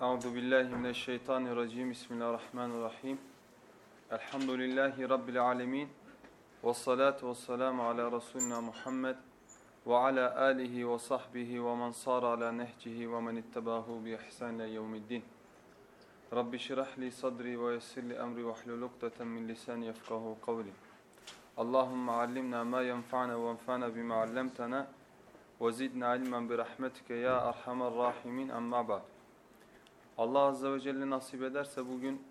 Euzu billahi mineşşeytanirracim. Bismillahirrahmanirrahim. Elhamdülillahi rabbil alamin. Ves salatu vesselamu ala resulina Muhammed ve ala alihi ve sahbihi ve men sara ala nehcihi ve men ittabahu bi ihsan ila yevmiddin. Rabbi şrah li sadri ve yessir li emri ve hlul ukdeten min lisani yefkahu kavli. Allahumme allimna ma yenfa'na ve enfa'na bima 'allamtana ve zidna ilmen bi rahmetike ya erhamer rahimin. Amma ba'd. Allah Azze ve Celle nasip ederse bugün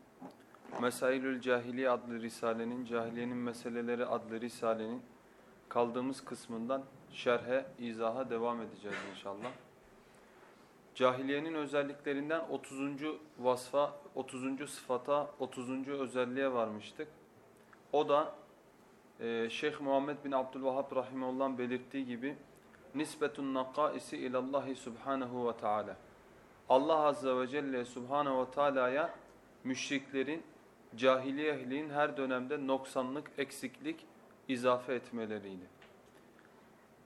Mesailül Cahiliye adlı Risale'nin, Cahiliyenin Meseleleri adlı Risale'nin kaldığımız kısmından şerhe, izaha devam edeceğiz inşallah. Cahiliyenin özelliklerinden 30. vasfa, 30. sıfata, 30. özelliğe varmıştık. O da e, Şeyh Muhammed bin Abdülvahhab Rahimullah'ın belirttiği gibi nisbetun nakaisi ilallahi subhanahu ve teala. Allah Azze ve Celle Subhanahu ve Teala'ya müşriklerin, cahiliye ehlinin her dönemde noksanlık, eksiklik izafe etmeleriydi.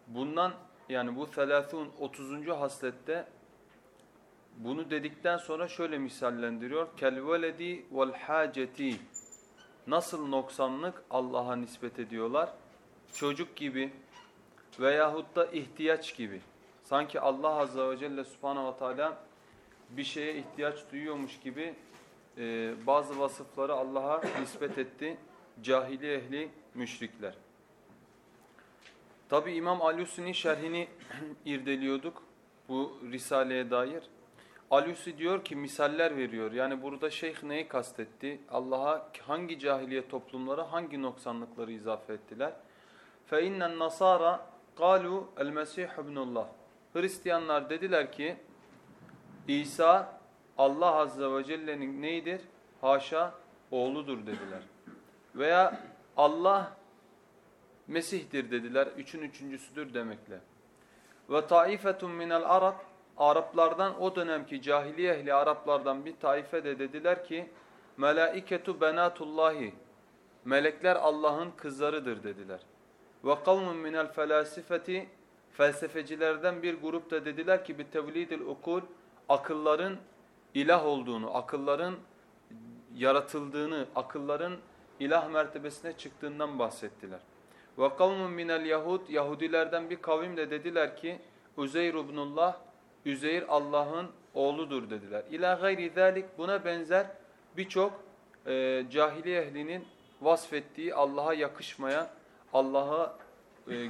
Bundan yani bu selâthûn 30. haslette bunu dedikten sonra şöyle misallendiriyor. Kelveledi vel haceti Nasıl noksanlık Allah'a nispet ediyorlar? Çocuk gibi veyahut da ihtiyaç gibi. Sanki Allah Azze ve Celle Subhanahu ve Teala bir şeye ihtiyaç duyuyormuş gibi e, bazı vasıfları Allah'a nispet etti cahili ehli müşrikler. Tabi İmam Alusi'nin şerhini irdeliyorduk bu Risale'ye dair. Alusi diyor ki misaller veriyor. Yani burada şeyh neyi kastetti? Allah'a hangi cahiliye toplumlara hangi noksanlıkları izafe ettiler? فَاِنَّ النَّصَارَ قَالُوا الْمَسِيحُ بْنُ اللّٰهِ Hristiyanlar dediler ki İsa Allah Azze ve Celle'nin neydir? Haşa oğludur dediler. Veya Allah Mesih'tir dediler. Üçün üçüncüsüdür demekle. Ve taifetun minel Arab Araplardan o dönemki cahiliye ehli Araplardan bir taife de dediler ki Melaiketu benatullahi Melekler Allah'ın kızlarıdır dediler. Ve kavmun minel felasifeti Felsefecilerden bir grup da dediler ki bi tevlidil ukul akılların ilah olduğunu, akılların yaratıldığını, akılların ilah mertebesine çıktığından bahsettiler. Ve kavmun minel yahud Yahudilerden bir kavim de dediler ki Üzeyr ibnullah Üzeyr Allah'ın oğludur dediler. İla gayri zalik buna benzer birçok e, cahiliye ehlinin vasfettiği Allah'a yakışmayan, Allah'a e,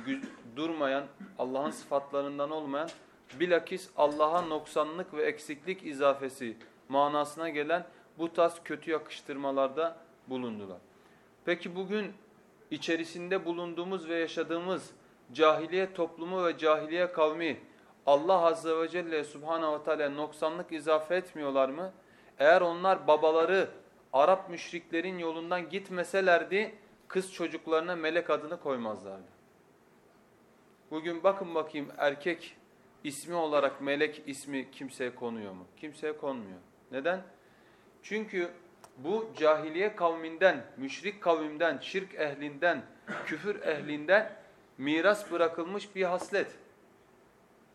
durmayan, Allah'ın sıfatlarından olmayan bilakis Allah'a noksanlık ve eksiklik izafesi manasına gelen bu tarz kötü yakıştırmalarda bulundular. Peki bugün içerisinde bulunduğumuz ve yaşadığımız cahiliye toplumu ve cahiliye kavmi Allah Azze ve Celle Subhanahu ve Teala noksanlık izafe etmiyorlar mı? Eğer onlar babaları Arap müşriklerin yolundan gitmeselerdi kız çocuklarına melek adını koymazlardı. Bugün bakın bakayım erkek ismi olarak melek ismi kimseye konuyor mu? Kimseye konmuyor. Neden? Çünkü bu cahiliye kavminden, müşrik kavimden, şirk ehlinden, küfür ehlinden miras bırakılmış bir haslet.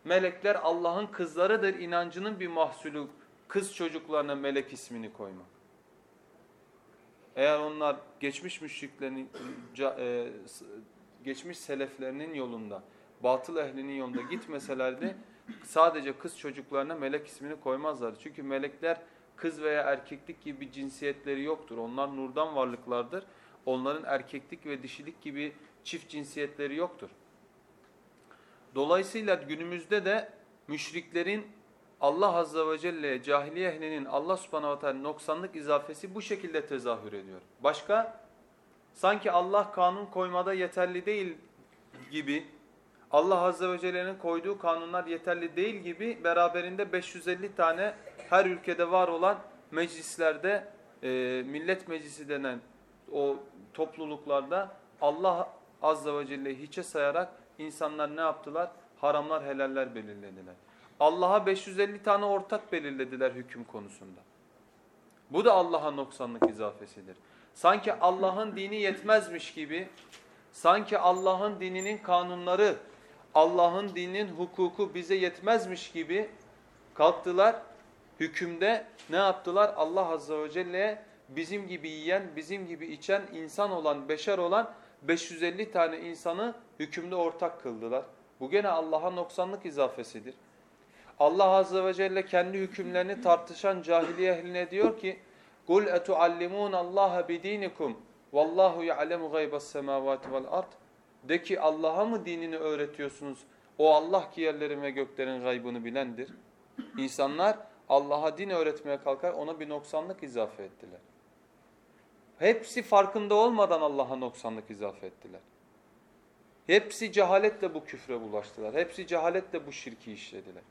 Melekler Allah'ın kızlarıdır inancının bir mahsulü kız çocuklarına melek ismini koymak. Eğer onlar geçmiş müşriklerin, e, geçmiş seleflerinin yolunda batıl ehlinin yolunda gitmeselerdi sadece kız çocuklarına melek ismini koymazlardı. Çünkü melekler kız veya erkeklik gibi cinsiyetleri yoktur. Onlar nurdan varlıklardır. Onların erkeklik ve dişilik gibi çift cinsiyetleri yoktur. Dolayısıyla günümüzde de müşriklerin Allah Azze ve Celle cahiliye ehlinin Allah subhanahu teala noksanlık izafesi bu şekilde tezahür ediyor. Başka sanki Allah kanun koymada yeterli değil gibi Allah Azze ve Celle'nin koyduğu kanunlar yeterli değil gibi beraberinde 550 tane her ülkede var olan meclislerde e, millet meclisi denen o topluluklarda Allah azze ve celle'yi hiçe sayarak insanlar ne yaptılar? Haramlar helaller belirlediler. Allah'a 550 tane ortak belirlediler hüküm konusunda. Bu da Allah'a noksanlık izafesidir. Sanki Allah'ın dini yetmezmiş gibi, sanki Allah'ın dininin kanunları, Allah'ın dininin hukuku bize yetmezmiş gibi kalktılar. Hükümde ne yaptılar? Allah Azze ve Celle'ye bizim gibi yiyen, bizim gibi içen, insan olan, beşer olan 550 tane insanı hükümde ortak kıldılar. Bu gene Allah'a noksanlık izafesidir. Allah Azze ve Celle kendi hükümlerini tartışan cahiliye ehline diyor ki قُلْ اَتُعَلِّمُونَ اللّٰهَ بِد۪ينِكُمْ وَاللّٰهُ يَعْلَمُ غَيْبَ السَّمَاوَاتِ وَالْاَرْضِ de ki Allah'a mı dinini öğretiyorsunuz? O Allah ki yerlerin ve göklerin gaybını bilendir. İnsanlar Allah'a din öğretmeye kalkar ona bir noksanlık izafe ettiler. Hepsi farkında olmadan Allah'a noksanlık izafe ettiler. Hepsi cehaletle bu küfre bulaştılar. Hepsi cehaletle bu şirki işlediler.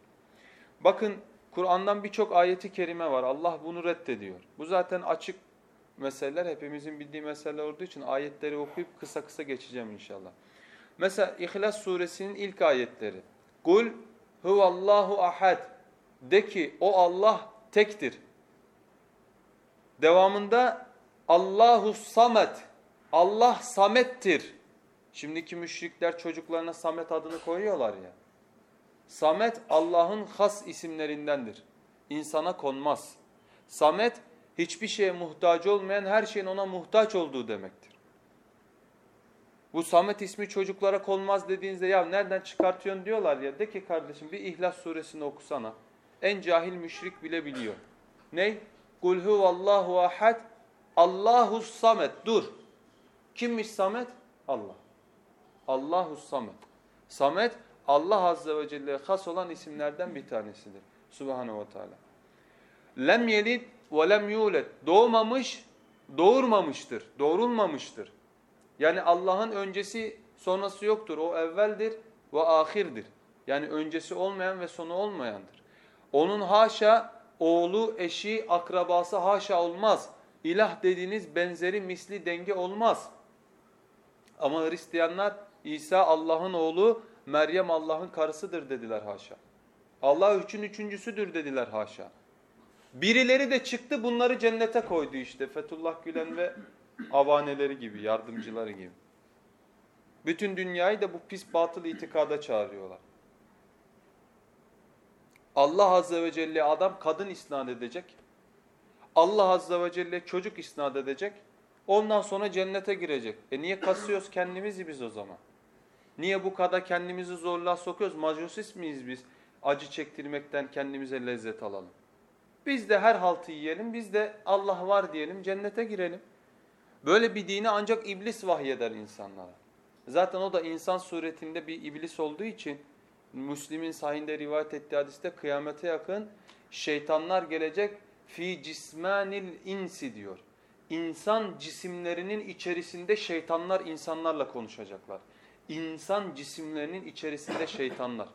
Bakın Kur'an'dan birçok ayeti kerime var. Allah bunu reddediyor. Bu zaten açık meseleler. Hepimizin bildiği meseleler olduğu için ayetleri okuyup kısa kısa geçeceğim inşallah. Mesela İhlas suresinin ilk ayetleri. Kul huvallahu ahad. De ki o Allah tektir. Devamında Allahu samet. Allah samettir. Şimdiki müşrikler çocuklarına Samet adını koyuyorlar ya. Samet Allah'ın has isimlerindendir. İnsana konmaz. Samet hiçbir şeye muhtaç olmayan her şeyin ona muhtaç olduğu demektir. Bu Samet ismi çocuklara konmaz dediğinizde ya nereden çıkartıyorsun diyorlar ya. De ki kardeşim bir İhlas suresini okusana. En cahil müşrik bile biliyor. Ne? Kul huvallahu ahad Allahu samet. Dur. Kimmiş Samet? Allah. Allahu samet. Samet Allah azze ve celle'ye has olan isimlerden bir tanesidir. Subhanahu ve Teala. Lem yelid lem yulet. Doğmamış, doğurmamıştır. Doğrulmamıştır. Yani Allah'ın öncesi sonrası yoktur. O evveldir ve ahirdir. Yani öncesi olmayan ve sonu olmayandır. Onun haşa oğlu, eşi, akrabası haşa olmaz. İlah dediğiniz benzeri misli denge olmaz. Ama Hristiyanlar İsa Allah'ın oğlu, Meryem Allah'ın karısıdır dediler haşa. Allah üçün üçüncüsüdür dediler haşa. Birileri de çıktı bunları cennete koydu işte. Fethullah Gülen ve avaneleri gibi, yardımcıları gibi. Bütün dünyayı da bu pis batıl itikada çağırıyorlar. Allah Azze ve Celle adam kadın isnat edecek. Allah Azze ve Celle çocuk isnat edecek. Ondan sonra cennete girecek. E niye kasıyoruz kendimizi biz o zaman? Niye bu kadar kendimizi zorluğa sokuyoruz? Majosis miyiz biz? Acı çektirmekten kendimize lezzet alalım. Biz de her haltı yiyelim, biz de Allah var diyelim, cennete girelim. Böyle bir dini ancak iblis vahyeder insanlara. Zaten o da insan suretinde bir iblis olduğu için Müslim'in sahinde rivayet ettiği hadiste kıyamete yakın şeytanlar gelecek fi cismanil insi diyor. İnsan cisimlerinin içerisinde şeytanlar insanlarla konuşacaklar. İnsan cisimlerinin içerisinde şeytanlar.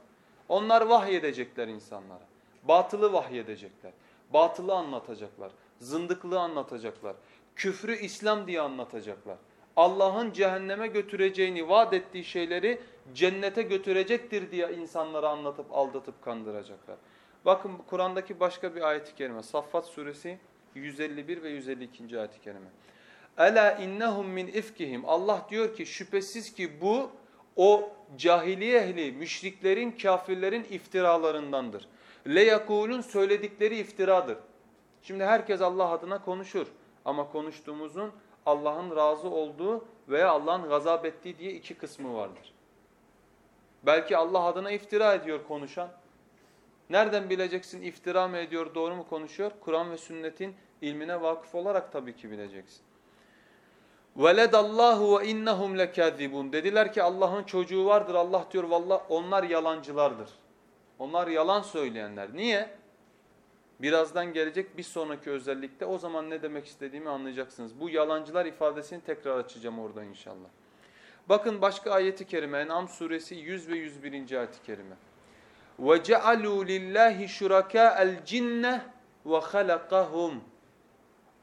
Onlar vahyedecekler insanlara. Batılı vahyedecekler. Batılı anlatacaklar. Zındıklığı anlatacaklar. Küfrü İslam diye anlatacaklar. Allah'ın cehenneme götüreceğini vaat ettiği şeyleri cennete götürecektir diye insanlara anlatıp aldatıp kandıracaklar. Bakın Kur'an'daki başka bir ayet-i kerime. Saffat suresi 151 ve 152. ayet-i kerime. Ela innahum min ifkihim. Allah diyor ki şüphesiz ki bu o cahiliye ehli, müşriklerin, kafirlerin iftiralarındandır. Le yakulun söyledikleri iftiradır. Şimdi herkes Allah adına konuşur. Ama konuştuğumuzun Allah'ın razı olduğu veya Allah'ın gazap ettiği diye iki kısmı vardır. Belki Allah adına iftira ediyor konuşan. Nereden bileceksin iftira mı ediyor, doğru mu konuşuyor? Kur'an ve sünnetin ilmine vakıf olarak tabii ki bileceksin. Veledallahu ve innahum lekazibun. Dediler ki Allah'ın çocuğu vardır. Allah diyor vallahi onlar yalancılardır. Onlar yalan söyleyenler. Niye? Birazdan gelecek bir sonraki özellikte o zaman ne demek istediğimi anlayacaksınız. Bu yalancılar ifadesini tekrar açacağım orada inşallah. Bakın başka ayeti kerime En'am suresi 100 ve 101. ayeti kerime. وَجَعَلُوا لِلّٰهِ شُرَكَاءَ الْجِنَّةِ وَخَلَقَهُمْ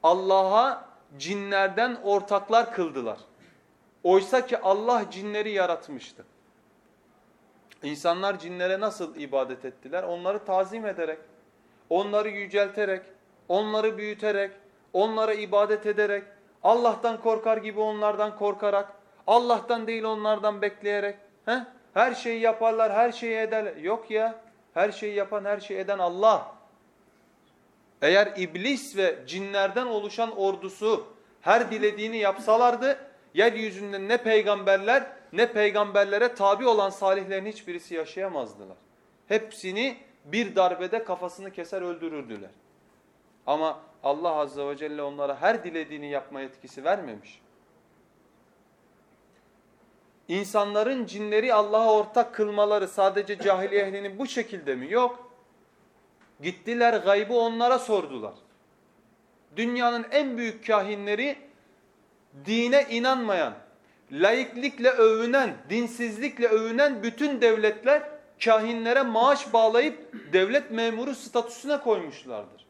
Allah'a cinlerden ortaklar kıldılar. Oysa ki Allah cinleri yaratmıştı. İnsanlar cinlere nasıl ibadet ettiler? Onları tazim ederek, onları yücelterek, onları büyüterek, onlara ibadet ederek, Allah'tan korkar gibi onlardan korkarak, Allah'tan değil onlardan bekleyerek. He? Her şeyi yaparlar, her şeyi ederler. Yok ya, her şeyi yapan, her şeyi eden Allah. Eğer iblis ve cinlerden oluşan ordusu her dilediğini yapsalardı, yeryüzünde ne peygamberler ne peygamberlere tabi olan salihlerin hiçbirisi yaşayamazdılar. Hepsini bir darbede kafasını keser öldürürdüler. Ama Allah Azze ve Celle onlara her dilediğini yapma yetkisi vermemiş. İnsanların cinleri Allah'a ortak kılmaları sadece cahiliye ehlinin bu şekilde mi? Yok. Gittiler gaybı onlara sordular. Dünyanın en büyük kahinleri dine inanmayan, laiklikle övünen, dinsizlikle övünen bütün devletler kahinlere maaş bağlayıp devlet memuru statüsüne koymuşlardır.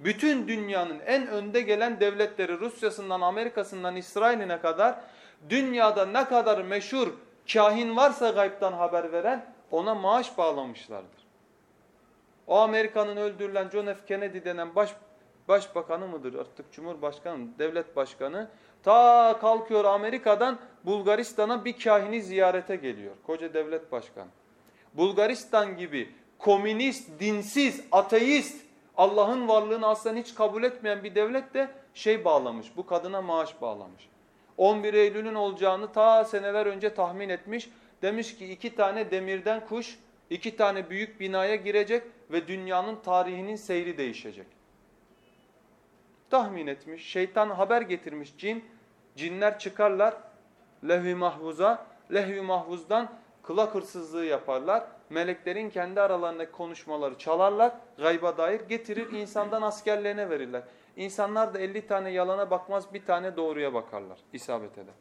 Bütün dünyanın en önde gelen devletleri Rusya'sından, Amerika'sından, İsrail'ine kadar dünyada ne kadar meşhur kahin varsa gaybtan haber veren ona maaş bağlamışlardır. O Amerika'nın öldürülen John F. Kennedy denen baş, başbakanı mıdır artık cumhurbaşkanı devlet başkanı ta kalkıyor Amerika'dan Bulgaristan'a bir kahini ziyarete geliyor. Koca devlet başkanı. Bulgaristan gibi komünist, dinsiz, ateist, Allah'ın varlığını aslında hiç kabul etmeyen bir devlet de şey bağlamış, bu kadına maaş bağlamış. 11 Eylül'ün olacağını ta seneler önce tahmin etmiş. Demiş ki iki tane demirden kuş, iki tane büyük binaya girecek ve dünyanın tarihinin seyri değişecek. Tahmin etmiş, şeytan haber getirmiş cin, cinler çıkarlar lehvi mahvuza, lehvi mahvuzdan kılak hırsızlığı yaparlar. Meleklerin kendi aralarındaki konuşmaları çalarlar, gayba dair getirir insandan askerlerine verirler. İnsanlar da 50 tane yalana bakmaz bir tane doğruya bakarlar isabet eder.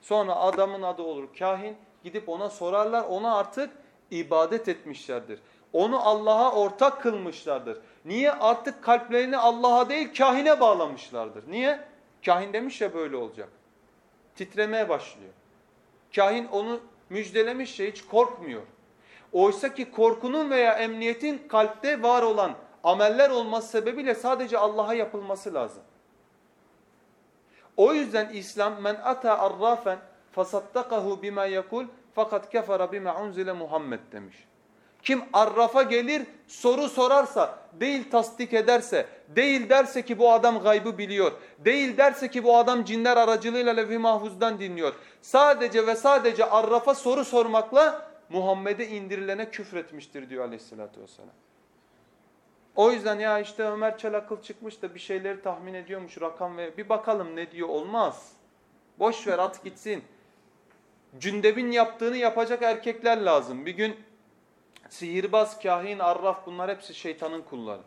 Sonra adamın adı olur kahin gidip ona sorarlar ona artık ibadet etmişlerdir. Onu Allah'a ortak kılmışlardır. Niye? Artık kalplerini Allah'a değil kahine bağlamışlardır. Niye? Kahin demiş ya böyle olacak. Titremeye başlıyor. Kahin onu müjdelemiş ya hiç korkmuyor. Oysa ki korkunun veya emniyetin kalpte var olan ameller olması sebebiyle sadece Allah'a yapılması lazım. O yüzden İslam men ata arrafen fasaddakahu bima yekul fakat kefara bima unzile Muhammed demiş. Kim arrafa gelir soru sorarsa, değil tasdik ederse, değil derse ki bu adam gaybı biliyor, değil derse ki bu adam cinler aracılığıyla levh-i mahfuzdan dinliyor. Sadece ve sadece arrafa soru sormakla Muhammed'e indirilene küfretmiştir diyor aleyhissalatü vesselam. O yüzden ya işte Ömer Çelakıl çıkmış da bir şeyleri tahmin ediyormuş rakam ve bir bakalım ne diyor olmaz. Boş ver at gitsin. Cündebin yaptığını yapacak erkekler lazım. Bir gün sihirbaz, kahin, arraf bunlar hepsi şeytanın kulları.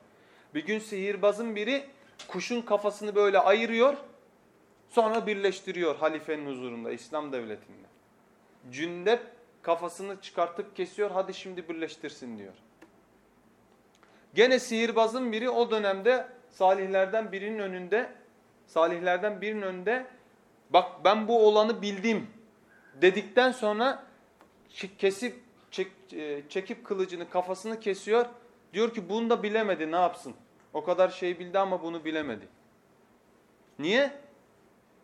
Bir gün sihirbazın biri kuşun kafasını böyle ayırıyor sonra birleştiriyor halifenin huzurunda İslam devletinde. Cündep kafasını çıkartıp kesiyor hadi şimdi birleştirsin diyor. Gene sihirbazın biri o dönemde salihlerden birinin önünde salihlerden birinin önünde bak ben bu olanı bildim dedikten sonra kesip çek, e, çekip kılıcını kafasını kesiyor. Diyor ki bunu da bilemedi ne yapsın? O kadar şey bildi ama bunu bilemedi. Niye?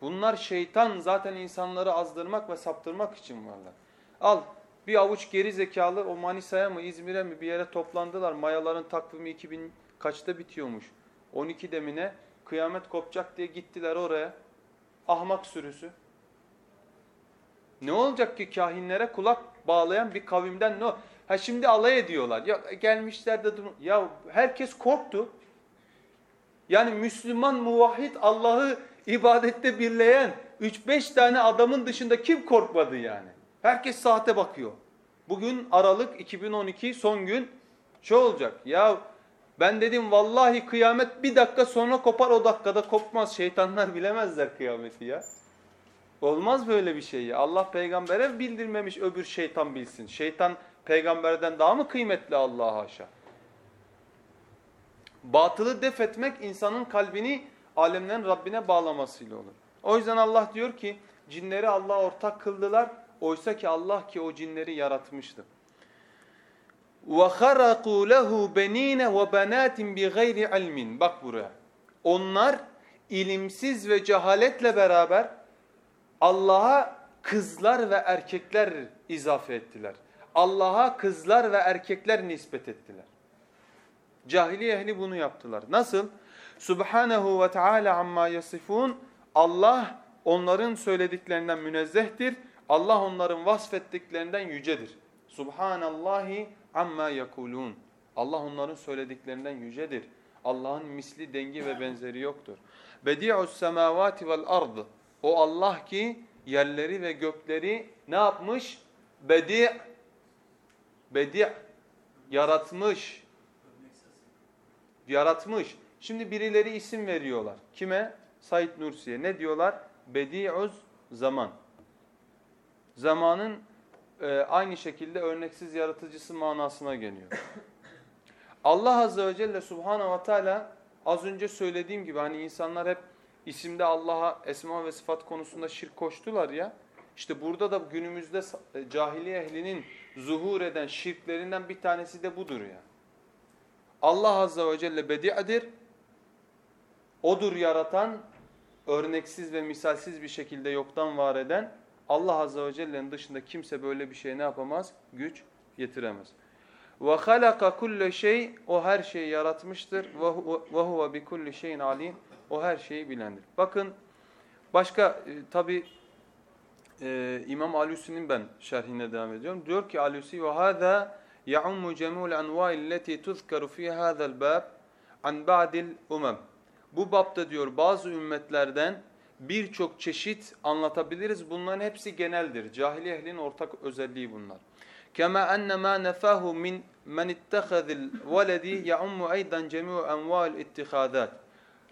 Bunlar şeytan zaten insanları azdırmak ve saptırmak için varlar. Al bir avuç geri zekalı o Manisa'ya mı İzmir'e mi bir yere toplandılar. Mayaların takvimi 2000 kaçta bitiyormuş? 12 demine kıyamet kopacak diye gittiler oraya. Ahmak sürüsü. Ne olacak ki kahinlere kulak bağlayan bir kavimden ne? Ha şimdi alay ediyorlar. Ya gelmişler de durun. Ya herkes korktu. Yani Müslüman muvahhid Allah'ı ibadette birleyen 3-5 tane adamın dışında kim korkmadı yani? Herkes saate bakıyor. Bugün Aralık 2012 son gün şu olacak. Ya ben dedim vallahi kıyamet bir dakika sonra kopar o dakikada kopmaz. Şeytanlar bilemezler kıyameti ya. Olmaz böyle bir şey ya. Allah peygambere bildirmemiş öbür şeytan bilsin. Şeytan peygamberden daha mı kıymetli Allah'a haşa? Batılı def etmek insanın kalbini alemlerin Rabbine bağlamasıyla olur. O yüzden Allah diyor ki cinleri Allah'a ortak kıldılar. Oysa ki Allah ki o cinleri yaratmıştı. وَخَرَقُوا لَهُ بَن۪ينَ وَبَنَاتٍ بِغَيْرِ عِلْمٍ Bak buraya. Onlar ilimsiz ve cehaletle beraber Allah'a kızlar ve erkekler izafe ettiler. Allah'a kızlar ve erkekler nispet ettiler. Cahiliye ehli bunu yaptılar. Nasıl? Subhanahu ve Teala amma yasifun. Allah onların söylediklerinden münezzehtir. Allah onların vasfettiklerinden yücedir. Subhanallahi amma yakulun. Allah onların söylediklerinden yücedir. Allah'ın misli, dengi ve benzeri yoktur. Bedi'us semavati vel ard. O Allah ki yerleri ve gökleri ne yapmış? Bedi' Bedi' yaratmış. Yaratmış. Şimdi birileri isim veriyorlar. Kime? Said Nursi'ye. Ne diyorlar? Bedi'uz zaman. Zamanın e, aynı şekilde örneksiz yaratıcısı manasına geliyor. Allah Azze ve Celle Subhanahu ve Teala az önce söylediğim gibi hani insanlar hep isimde Allah'a esma ve sıfat konusunda şirk koştular ya. İşte burada da günümüzde e, cahiliye ehlinin zuhur eden şirklerinden bir tanesi de budur ya. Allah Azze ve Celle bedi'dir. Odur yaratan, örneksiz ve misalsiz bir şekilde yoktan var eden. Allah Azze ve Celle'nin dışında kimse böyle bir şey ne yapamaz? Güç getiremez. Ve halaka kulle şey o her şeyi yaratmıştır. Ve huve bi kulli şeyin alim. O her şeyi bilendir. Bakın başka e, tabi e, İmam Alusi'nin ben şerhine devam ediyorum. Diyor ki Alusi ve hâzâ ya'ummu cemûl envâil leti tuzkaru fî hâzel bâb an ba'dil umam. Bu babda diyor bazı ümmetlerden birçok çeşit anlatabiliriz. Bunların hepsi geneldir. Cahiliye ehlinin ortak özelliği bunlar. Kema enne ma nefahu min men ittehazil veledi yaummu aydan cemi'u enval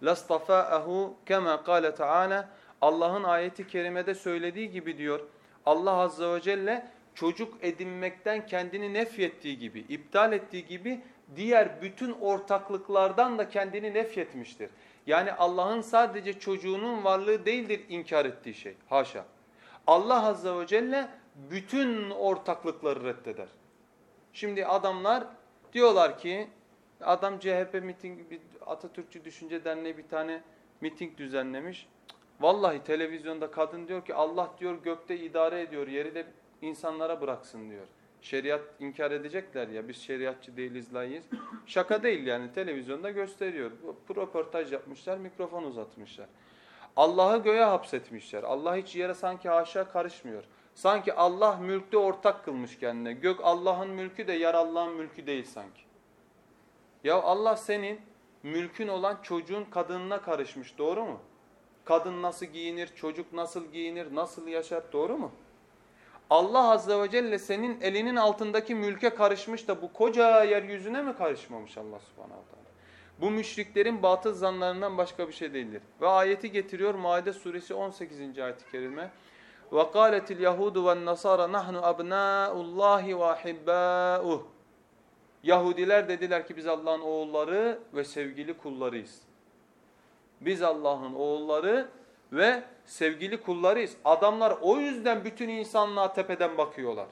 Lastafa'ahu kema kâle Teala Allah'ın ayeti kerimede söylediği gibi diyor. Allah azze ve celle çocuk edinmekten kendini nefyettiği gibi, iptal ettiği gibi diğer bütün ortaklıklardan da kendini nefyetmiştir. Yani Allah'ın sadece çocuğunun varlığı değildir inkar ettiği şey. Haşa. Allah azze ve celle bütün ortaklıkları reddeder. Şimdi adamlar diyorlar ki adam CHP miting Atatürkçü Düşünce Derneği bir tane miting düzenlemiş. Vallahi televizyonda kadın diyor ki Allah diyor gökte idare ediyor yeri de insanlara bıraksın diyor. Şeriat inkar edecekler ya biz şeriatçı değiliz layığız. Şaka değil yani televizyonda gösteriyor. Röportaj yapmışlar mikrofon uzatmışlar. Allah'ı göğe hapsetmişler. Allah hiç yere sanki haşa karışmıyor. Sanki Allah mülkte ortak kılmış kendine. Gök Allah'ın mülkü de yer Allah'ın mülkü değil sanki. Ya Allah senin mülkün olan çocuğun kadınına karışmış doğru mu? Kadın nasıl giyinir, çocuk nasıl giyinir, nasıl yaşar doğru mu? Allah Azze ve Celle senin elinin altındaki mülke karışmış da bu koca yeryüzüne mi karışmamış Allah Subhanahu Teala? Bu müşriklerin batıl zanlarından başka bir şey değildir. Ve ayeti getiriyor Maide suresi 18. ayet-i kerime. وَقَالَتِ الْيَهُودُ وَالنَّصَارَ نَحْنُ أَبْنَاءُ اللّٰهِ وَاحِبَّاؤُهُ Yahudiler dediler ki biz Allah'ın oğulları ve sevgili kullarıyız. Biz Allah'ın oğulları ve sevgili kullarıyız. Adamlar o yüzden bütün insanlığa tepeden bakıyorlar.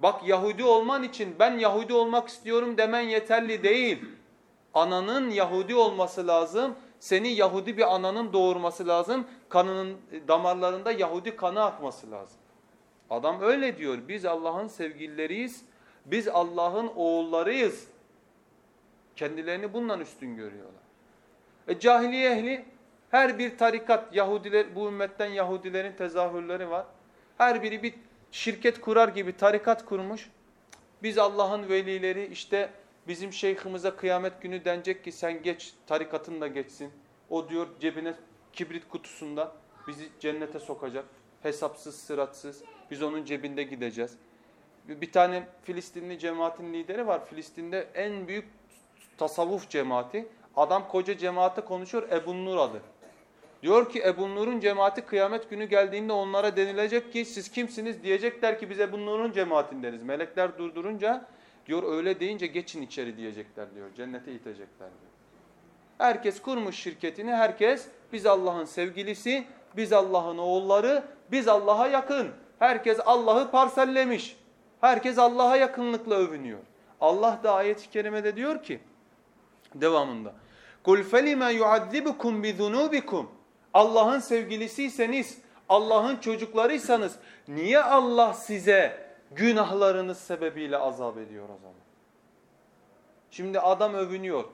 Bak Yahudi olman için ben Yahudi olmak istiyorum demen yeterli değil. Ananın Yahudi olması lazım. Seni Yahudi bir ananın doğurması lazım. Kanının damarlarında Yahudi kanı akması lazım. Adam öyle diyor. Biz Allah'ın sevgilileriyiz. Biz Allah'ın oğullarıyız. Kendilerini bundan üstün görüyorlar. E cahiliye ehli her bir tarikat Yahudiler bu ümmetten Yahudilerin tezahürleri var. Her biri bir şirket kurar gibi tarikat kurmuş. Biz Allah'ın velileri işte bizim şeyhimize kıyamet günü denecek ki sen geç tarikatın da geçsin. O diyor cebine kibrit kutusunda bizi cennete sokacak. Hesapsız sıratsız biz onun cebinde gideceğiz. Bir tane Filistinli cemaatin lideri var. Filistin'de en büyük tasavvuf cemaati. Adam koca cemaate konuşuyor Ebu Nur adı. Diyor ki Ebu Nur'un cemaati kıyamet günü geldiğinde onlara denilecek ki siz kimsiniz? Diyecekler ki biz Ebu Nur'un cemaatindeniz. Melekler durdurunca Diyor öyle deyince geçin içeri diyecekler diyor. Cennete itecekler diyor. Herkes kurmuş şirketini. Herkes biz Allah'ın sevgilisi, biz Allah'ın oğulları, biz Allah'a yakın. Herkes Allah'ı parsellemiş. Herkes Allah'a yakınlıkla övünüyor. Allah da ayet-i kerimede diyor ki devamında. Kul felime yuazzibukum bi zunubikum. Allah'ın sevgilisiyseniz, Allah'ın çocuklarıysanız niye Allah size günahlarınız sebebiyle azap ediyor o zaman? Şimdi adam övünüyor.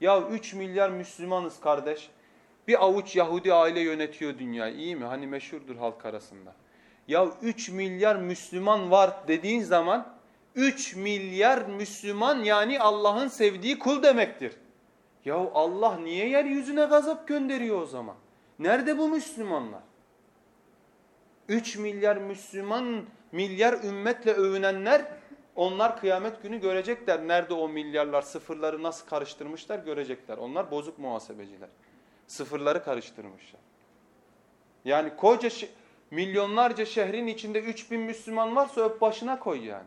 Ya 3 milyar Müslümanız kardeş. Bir avuç Yahudi aile yönetiyor dünyayı. İyi mi? Hani meşhurdur halk arasında. Ya 3 milyar Müslüman var dediğin zaman 3 milyar Müslüman yani Allah'ın sevdiği kul demektir. Ya Allah niye yeryüzüne gazap gönderiyor o zaman? Nerede bu Müslümanlar? 3 milyar Müslüman, milyar ümmetle övünenler onlar kıyamet günü görecekler. Nerede o milyarlar sıfırları nasıl karıştırmışlar görecekler. Onlar bozuk muhasebeciler. Sıfırları karıştırmışlar. Yani koca milyonlarca şehrin içinde 3 bin Müslüman varsa öp başına koy yani.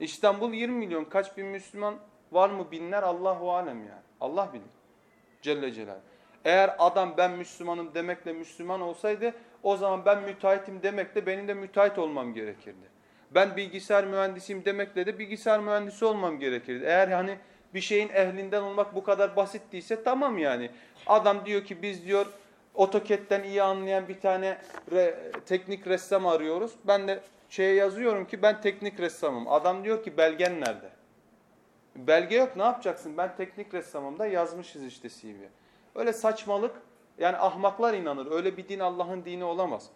İstanbul 20 milyon kaç bin Müslüman var mı binler Allahu alem yani. Allah bilir. Celle Celal. Eğer adam ben Müslümanım demekle Müslüman olsaydı o zaman ben müteahhitim demekle benim de müteahhit olmam gerekirdi. Ben bilgisayar mühendisiyim demekle de bilgisayar mühendisi olmam gerekirdi. Eğer hani bir şeyin ehlinden olmak bu kadar basit değilse tamam yani. Adam diyor ki biz diyor AutoCAD'den iyi anlayan bir tane re, teknik ressam arıyoruz. Ben de şeye yazıyorum ki ben teknik ressamım. Adam diyor ki belgen nerede? Belge yok ne yapacaksın? Ben teknik ressamım da yazmışız işte CV'ye. Öyle saçmalık yani ahmaklar inanır. Öyle bir din Allah'ın dini olamaz.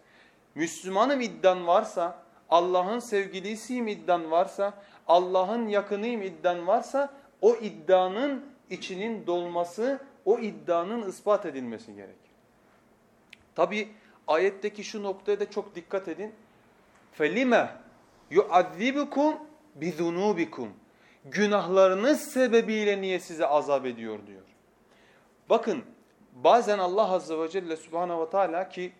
Müslümanım iddian varsa, Allah'ın sevgilisiyim iddian varsa, Allah'ın yakınıyım iddian varsa o iddianın içinin dolması, o iddianın ispat edilmesi gerekir. Tabi ayetteki şu noktaya da çok dikkat edin. فَلِمَ يُعَذِّبُكُمْ بِذُنُوبِكُمْ Günahlarınız sebebiyle niye size azap ediyor diyor. Bakın bazen Allah Azze ve Celle Subhanahu ve Teala ki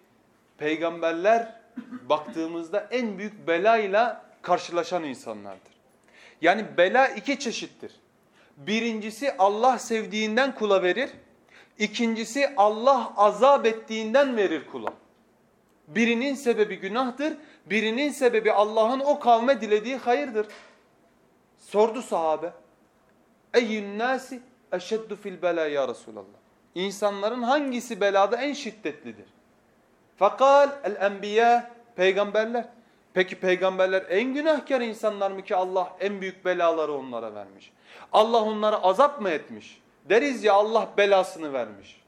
peygamberler baktığımızda en büyük belayla karşılaşan insanlardır. Yani bela iki çeşittir. Birincisi Allah sevdiğinden kula verir. İkincisi Allah azap ettiğinden verir kula. Birinin sebebi günahtır, birinin sebebi Allah'ın o kavme dilediği hayırdır. Sordu sahabe. Eyyün nasi eşeddu fil bela ya Resulallah. İnsanların hangisi belada en şiddetlidir? Fakal el enbiya peygamberler. Peki peygamberler en günahkar insanlar mı ki Allah en büyük belaları onlara vermiş? Allah onlara azap mı etmiş? Deriz ya Allah belasını vermiş.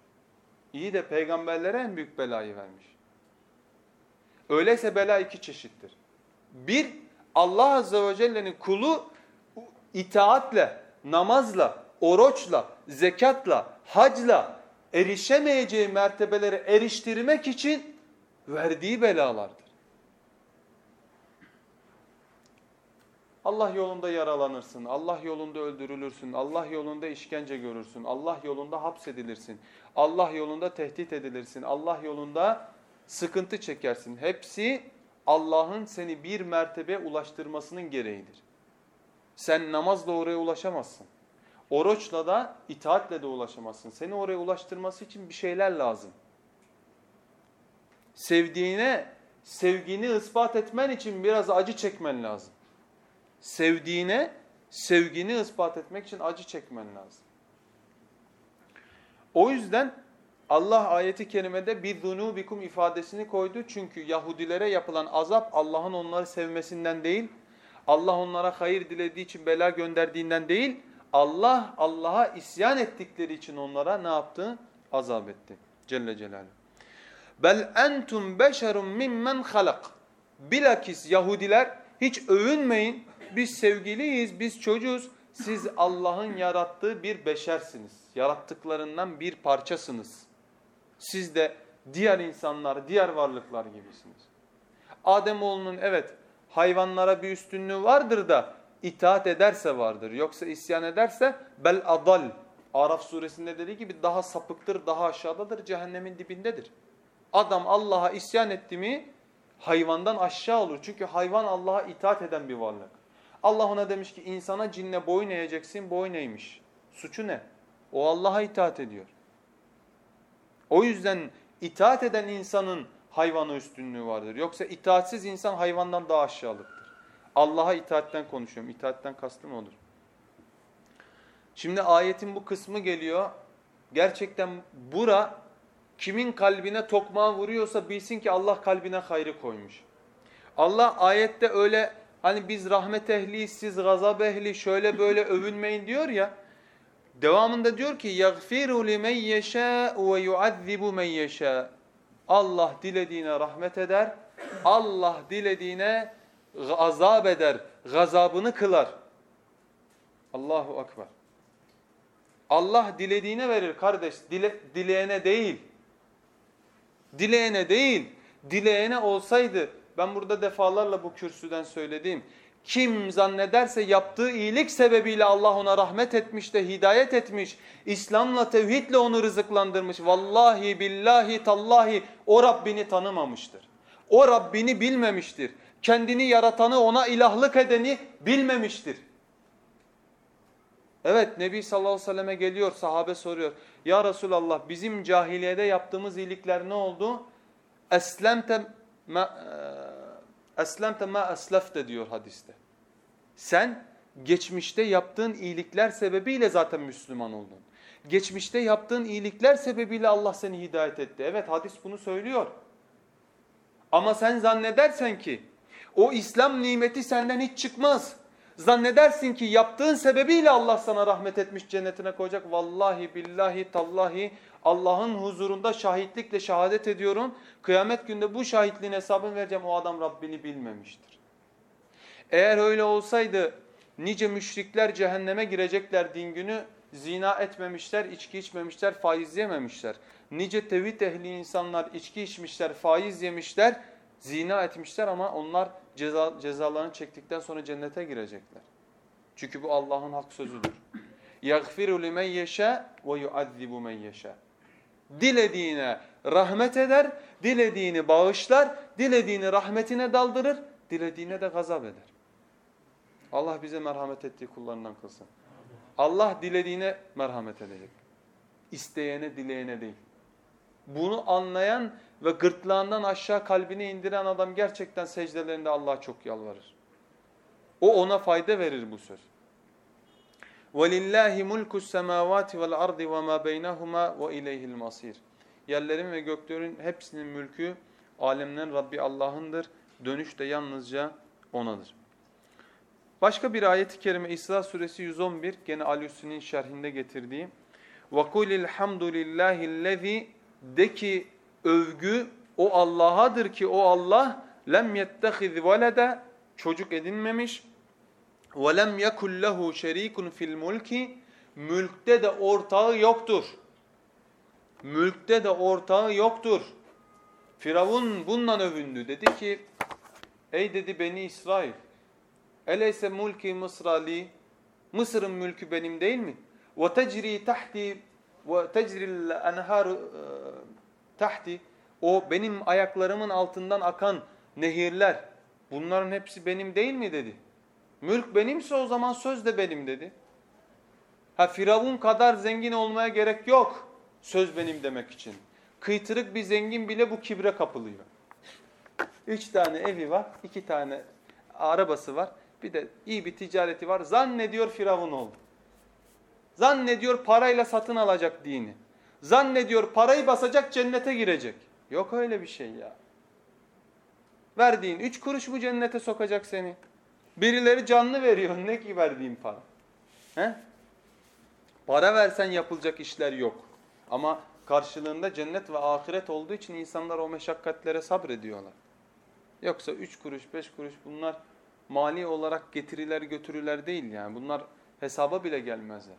İyi de peygamberlere en büyük belayı vermiş. Öyleyse bela iki çeşittir. Bir, Allah Azze ve Celle'nin kulu itaatle, namazla, oruçla, zekatla, hacla erişemeyeceği mertebelere eriştirmek için verdiği belalardır. Allah yolunda yaralanırsın, Allah yolunda öldürülürsün, Allah yolunda işkence görürsün, Allah yolunda hapsedilirsin, Allah yolunda tehdit edilirsin, Allah yolunda sıkıntı çekersin. Hepsi Allah'ın seni bir mertebe ulaştırmasının gereğidir. Sen namazla oraya ulaşamazsın. Oruçla da itaatle de ulaşamazsın. Seni oraya ulaştırması için bir şeyler lazım. Sevdiğine sevgini ispat etmen için biraz acı çekmen lazım. Sevdiğine sevgini ispat etmek için acı çekmen lazım. O yüzden Allah ayeti kerimede bir zunubikum ifadesini koydu. Çünkü Yahudilere yapılan azap Allah'ın onları sevmesinden değil, Allah onlara hayır dilediği için bela gönderdiğinden değil, Allah Allah'a isyan ettikleri için onlara ne yaptı? Azap etti. Celle Celaluhu. Bel entum beşerun mimmen halak. Bilakis Yahudiler hiç övünmeyin. Biz sevgiliyiz, biz çocuğuz. Siz Allah'ın yarattığı bir beşersiniz. Yarattıklarından bir parçasınız. Siz de diğer insanlar, diğer varlıklar gibisiniz. Ademoğlunun evet hayvanlara bir üstünlüğü vardır da itaat ederse vardır. Yoksa isyan ederse bel adal. Araf suresinde dediği gibi daha sapıktır, daha aşağıdadır, cehennemin dibindedir. Adam Allah'a isyan etti mi hayvandan aşağı olur. Çünkü hayvan Allah'a itaat eden bir varlık. Allah ona demiş ki insana cinne boyun eğeceksin. Boyun eğmiş. Suçu ne? O Allah'a itaat ediyor. O yüzden itaat eden insanın hayvana üstünlüğü vardır. Yoksa itaatsiz insan hayvandan daha aşağılıktır. Allah'a itaatten konuşuyorum. İtaatten kastım olur. Şimdi ayetin bu kısmı geliyor. Gerçekten bura kimin kalbine tokmağı vuruyorsa bilsin ki Allah kalbine hayrı koymuş. Allah ayette öyle hani biz rahmet ehliyiz siz gazap ehli şöyle böyle övünmeyin diyor ya. Devamında diyor ki يَغْفِرُ لِمَنْ يَشَاءُ وَيُعَذِّبُ مَنْ يَشَاءُ Allah dilediğine rahmet eder. Allah dilediğine azap eder. Gazabını kılar. Allahu Ekber. Allah dilediğine verir kardeş. Dile, dileyene değil. Dileyene değil. Dileyene olsaydı ben burada defalarla bu kürsüden söylediğim kim zannederse yaptığı iyilik sebebiyle Allah ona rahmet etmiş de hidayet etmiş, İslam'la tevhidle onu rızıklandırmış. Vallahi billahi tallahi o Rabbini tanımamıştır. O Rabbini bilmemiştir. Kendini yaratanı ona ilahlık edeni bilmemiştir. Evet Nebi sallallahu aleyhi ve selleme geliyor sahabe soruyor. Ya Resulallah bizim cahiliyede yaptığımız iyilikler ne oldu? Eslemte ma, eslemte ma eslefte diyor hadiste. Sen geçmişte yaptığın iyilikler sebebiyle zaten Müslüman oldun. Geçmişte yaptığın iyilikler sebebiyle Allah seni hidayet etti. Evet hadis bunu söylüyor. Ama sen zannedersen ki o İslam nimeti senden hiç çıkmaz. Zannedersin ki yaptığın sebebiyle Allah sana rahmet etmiş cennetine koyacak. Vallahi billahi tallahi Allah'ın huzurunda şahitlikle şehadet ediyorum. Kıyamet günde bu şahitliğin hesabını vereceğim. O adam Rabbini bilmemiştir. Eğer öyle olsaydı nice müşrikler cehenneme girecekler din günü. Zina etmemişler, içki içmemişler, faiz yememişler. Nice tevhid ehli insanlar içki içmişler, faiz yemişler, zina etmişler ama onlar ceza, cezalarını çektikten sonra cennete girecekler. Çünkü bu Allah'ın hak sözüdür. يَغْفِرُ لِمَنْ يَشَاءُ وَيُعَذِّبُ مَنْ يَشَاءُ Dilediğine rahmet eder, dilediğini bağışlar, dilediğini rahmetine daldırır, dilediğine de gazap eder. Allah bize merhamet ettiği kullarından kılsın. Allah dilediğine merhamet edecek. İsteyene, dileyene değil. Bunu anlayan ve gırtlağından aşağı kalbini indiren adam gerçekten secdelerinde Allah'a çok yalvarır. O ona fayda verir bu söz. وَلِلَّهِ مُلْكُ السَّمَاوَاتِ وَالْأَرْضِ وَمَا بَيْنَهُمَا وَاِلَيْهِ الْمَصِيرِ Yerlerin ve göklerin hepsinin mülkü alemlerin Rabbi Allah'ındır. Dönüş de yalnızca O'nadır. Başka bir ayet-i kerime İsra suresi 111 gene Alusi'nin şerhinde getirdiği وَقُلِ الْحَمْدُ لِلّٰهِ الَّذ۪ي De ki övgü o Allah'adır ki o Allah lem yettehiz velede çocuk edinmemiş lem yekun lehu şerikun fil mulki mülkte de ortağı yoktur. Mülkte de ortağı yoktur. Firavun bununla övündü. Dedi ki ey dedi beni İsrail eleyse mulki mısrali Mısır'ın mülkü benim değil mi? Tahti ve tecri'l enhar tahti o benim ayaklarımın altından akan nehirler bunların hepsi benim değil mi dedi. Mülk benimse o zaman söz de benim dedi. Ha Firavun kadar zengin olmaya gerek yok söz benim demek için. Kıytırık bir zengin bile bu kibre kapılıyor. Üç tane evi var, iki tane arabası var. Bir de iyi bir ticareti var. Zannediyor Firavun oldu. Zannediyor parayla satın alacak dini. Zannediyor parayı basacak cennete girecek. Yok öyle bir şey ya. Verdiğin üç kuruş mu cennete sokacak seni? Birileri canlı veriyor. Ne ki verdiğin para? He? Para versen yapılacak işler yok. Ama karşılığında cennet ve ahiret olduğu için insanlar o meşakkatlere sabrediyorlar. Yoksa üç kuruş, beş kuruş bunlar mali olarak getiriler götürüler değil yani. Bunlar hesaba bile gelmezler.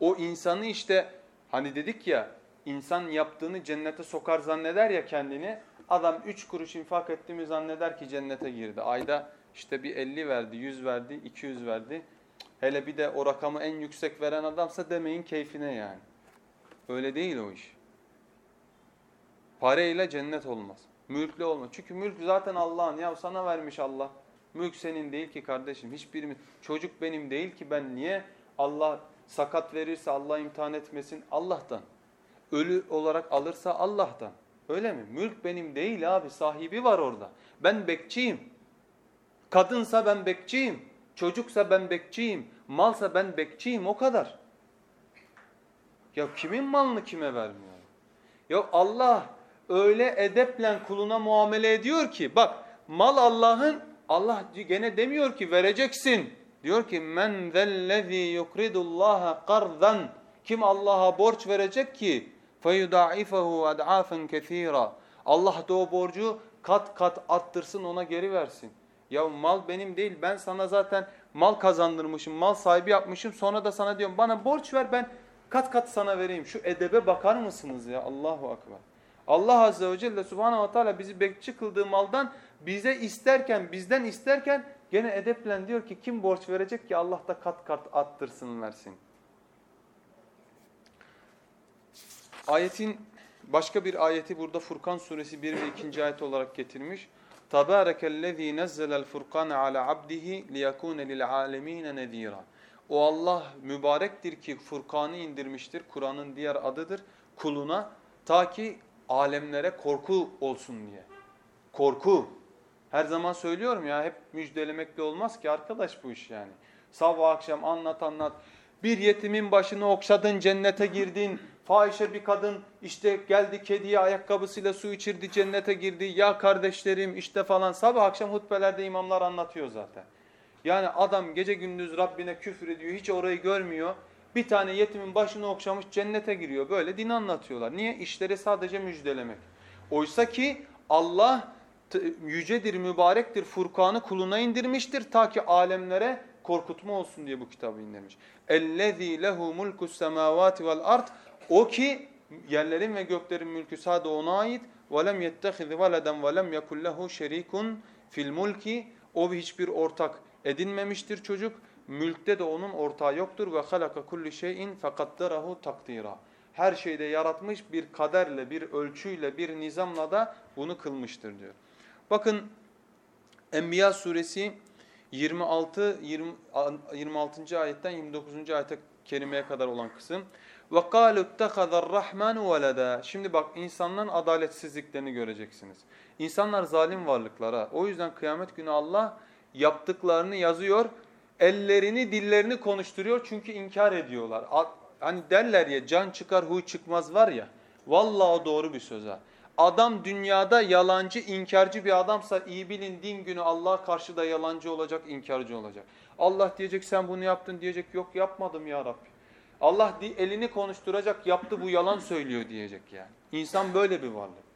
O insanı işte hani dedik ya insan yaptığını cennete sokar zanneder ya kendini. Adam üç kuruş infak etti mi zanneder ki cennete girdi. Ayda işte bir 50 verdi, 100 verdi, 200 verdi. Hele bir de o rakamı en yüksek veren adamsa demeyin keyfine yani. Öyle değil o iş. Parayla cennet olmaz. Mülkle olmaz. Çünkü mülk zaten Allah'ın. Ya sana vermiş Allah. Mülk senin değil ki kardeşim. Hiçbirimiz çocuk benim değil ki ben niye Allah sakat verirse Allah imtihan etmesin Allah'tan. Ölü olarak alırsa Allah'tan. Öyle mi? Mülk benim değil abi. Sahibi var orada. Ben bekçiyim. Kadınsa ben bekçiyim. Çocuksa ben bekçiyim. Malsa ben bekçiyim. O kadar. Ya kimin malını kime vermiyor? Ya Allah öyle edeple kuluna muamele ediyor ki bak mal Allah'ın Allah gene demiyor ki vereceksin. Diyor ki men zellezî yukridullaha qardan kim Allah'a borç verecek ki feyudaifahu ad'afen kesira. Allah da o borcu kat kat arttırsın ona geri versin. Ya mal benim değil ben sana zaten mal kazandırmışım mal sahibi yapmışım sonra da sana diyorum bana borç ver ben kat kat sana vereyim. Şu edebe bakar mısınız ya Allahu Akbar. Allah Azze ve Celle Subhanahu ve Teala bizi bekçi kıldığı maldan bize isterken, bizden isterken gene edeple diyor ki kim borç verecek ki Allah da kat kat attırsın versin. Ayetin başka bir ayeti burada Furkan suresi 1 ve 2. ayet olarak getirmiş. Tabârekellezî nezzelel furkâne ala abdihi liyekûne lil âlemîne nezîrâ. O Allah mübarektir ki Furkan'ı indirmiştir. Kur'an'ın diğer adıdır. Kuluna ta ki alemlere korku olsun diye. Korku. Her zaman söylüyorum ya hep müjdelemekle olmaz ki arkadaş bu iş yani. Sabah akşam anlat anlat. Bir yetimin başını okşadın cennete girdin. Fahişe bir kadın işte geldi kediye ayakkabısıyla su içirdi cennete girdi. Ya kardeşlerim işte falan sabah akşam hutbelerde imamlar anlatıyor zaten. Yani adam gece gündüz Rabbine küfür ediyor hiç orayı görmüyor. Bir tane yetimin başını okşamış cennete giriyor. Böyle din anlatıyorlar. Niye? İşleri sadece müjdelemek. Oysa ki Allah yücedir, mübarektir, Furkan'ı kuluna indirmiştir. Ta ki alemlere korkutma olsun diye bu kitabı indirmiş. اَلَّذ۪ي لَهُ مُلْكُ السَّمَاوَاتِ وَالْاَرْضِ O ki yerlerin ve göklerin mülkü sadece ona ait. وَلَمْ يَتَّخِذِ وَلَدًا وَلَمْ يَكُلْ لَهُ شَر۪يكٌ fil mulki O hiçbir ortak edinmemiştir çocuk. Mülkte de onun ortağı yoktur ve halaka kulli şeyin fekadderahu takdira. Her şeyde yaratmış bir kaderle, bir ölçüyle, bir nizamla da bunu kılmıştır diyor. Bakın Enbiya suresi 26 20, 26. ayetten 29. ayete kerimeye kadar olan kısım. Ve قَالُ اتَّخَذَ الرَّحْمَنُ وَلَدًا Şimdi bak insanların adaletsizliklerini göreceksiniz. İnsanlar zalim varlıklara. O yüzden kıyamet günü Allah yaptıklarını yazıyor. Ellerini dillerini konuşturuyor çünkü inkar ediyorlar. Hani derler ya can çıkar huy çıkmaz var ya. Vallahi o doğru bir söz ha. Adam dünyada yalancı, inkarcı bir adamsa iyi bilin din günü Allah karşıda yalancı olacak, inkarcı olacak. Allah diyecek sen bunu yaptın diyecek yok yapmadım ya Rabbi. Allah elini konuşturacak yaptı bu yalan söylüyor diyecek yani. İnsan böyle bir varlık.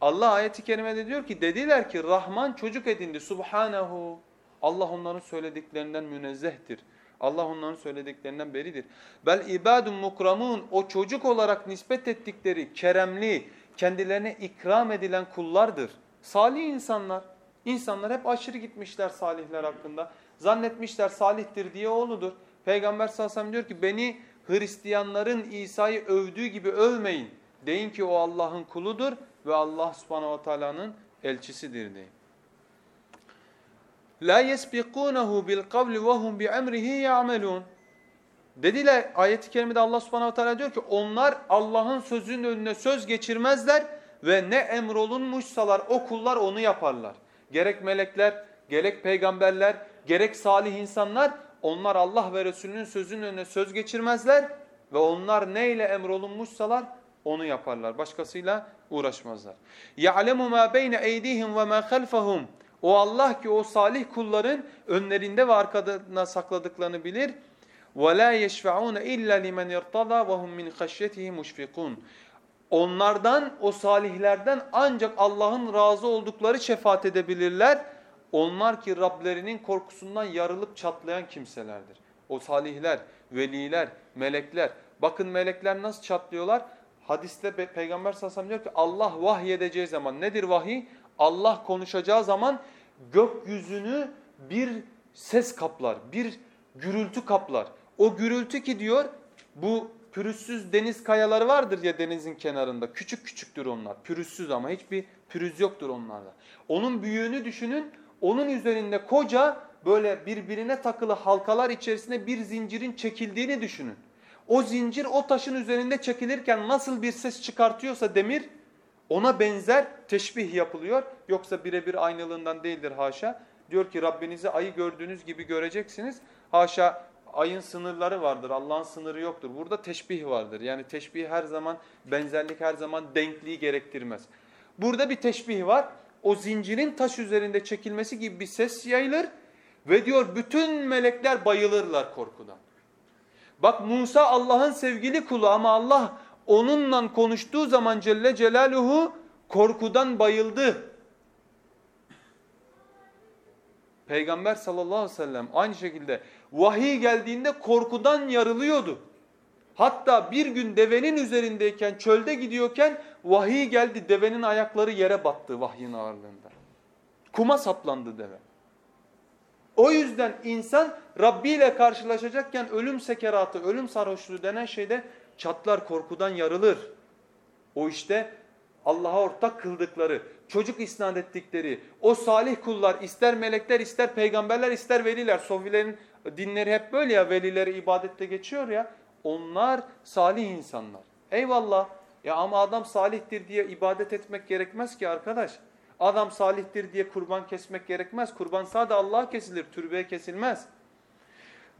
Allah ayeti kerimede diyor ki dediler ki Rahman çocuk edindi subhanehu. Allah onların söylediklerinden münezzehtir. Allah onların söylediklerinden beridir. Bel ibadun mukramun o çocuk olarak nispet ettikleri keremli, kendilerine ikram edilen kullardır. Salih insanlar. İnsanlar hep aşırı gitmişler salihler hakkında. Zannetmişler salihtir diye oğludur. Peygamber sallallahu aleyhi ve sellem diyor ki beni Hristiyanların İsa'yı övdüğü gibi övmeyin. Deyin ki o Allah'ın kuludur ve Allah subhanahu ve teala'nın elçisidir deyin. La yesbikunehu bil kavli ve hum bi emrihi ya'melun. Dediler ayet-i kerimede Allah Subhanahu teala diyor ki onlar Allah'ın sözünün önüne söz geçirmezler ve ne emrolunmuşsalar o kullar onu yaparlar. Gerek melekler, gerek peygamberler, gerek salih insanlar onlar Allah ve Resulünün sözünün önüne söz geçirmezler ve onlar neyle emrolunmuşsalar onu yaparlar. Başkasıyla uğraşmazlar. يَعْلَمُ مَا بَيْنَ اَيْدِيهِمْ وَمَا خَلْفَهُمْ O Allah ki o salih kulların önlerinde ve arkada sakladıklarını bilir. وَلَا يَشْفَعُونَ اِلَّا لِمَنْ اِرْتَضَى وَهُمْ مِنْ خَشْيَتِهِ مُشْفِقُونَ Onlardan, o salihlerden ancak Allah'ın razı oldukları şefaat edebilirler. onlar ki Rablerinin korkusundan yarılıp çatlayan kimselerdir. O salihler, veliler, melekler. Bakın melekler nasıl çatlıyorlar? Hadiste Peygamber sallallahu diyor ki Allah vahyedeceği zaman nedir vahiy? Allah konuşacağı zaman gökyüzünü bir ses kaplar, bir gürültü kaplar. O gürültü ki diyor bu pürüzsüz deniz kayaları vardır ya denizin kenarında. Küçük küçüktür onlar. Pürüzsüz ama hiçbir pürüz yoktur onlarda. Onun büyüğünü düşünün. Onun üzerinde koca böyle birbirine takılı halkalar içerisinde bir zincirin çekildiğini düşünün. O zincir o taşın üzerinde çekilirken nasıl bir ses çıkartıyorsa demir ona benzer teşbih yapılıyor. Yoksa birebir aynılığından değildir haşa. Diyor ki Rabbinizi ayı gördüğünüz gibi göreceksiniz. Haşa ayın sınırları vardır. Allah'ın sınırı yoktur. Burada teşbih vardır. Yani teşbih her zaman benzerlik her zaman denkliği gerektirmez. Burada bir teşbih var. O zincirin taş üzerinde çekilmesi gibi bir ses yayılır ve diyor bütün melekler bayılırlar korkudan. Bak Musa Allah'ın sevgili kulu ama Allah onunla konuştuğu zaman Celle Celaluhu korkudan bayıldı. Peygamber sallallahu aleyhi ve sellem aynı şekilde vahiy geldiğinde korkudan yarılıyordu. Hatta bir gün devenin üzerindeyken çölde gidiyorken vahiy geldi devenin ayakları yere battı vahyin ağırlığında. Kuma saplandı deve. O yüzden insan Rabbi ile karşılaşacakken ölüm sekeratı, ölüm sarhoşluğu denen şeyde çatlar korkudan yarılır. O işte Allah'a ortak kıldıkları, çocuk isnat ettikleri, o salih kullar ister melekler ister peygamberler ister veliler. Sofilerin dinleri hep böyle ya velileri ibadette geçiyor ya. Onlar salih insanlar. Eyvallah. Ya ama adam salihtir diye ibadet etmek gerekmez ki arkadaş. Adam salihtir diye kurban kesmek gerekmez. Kurban sadece Allah'a kesilir, türbeye kesilmez.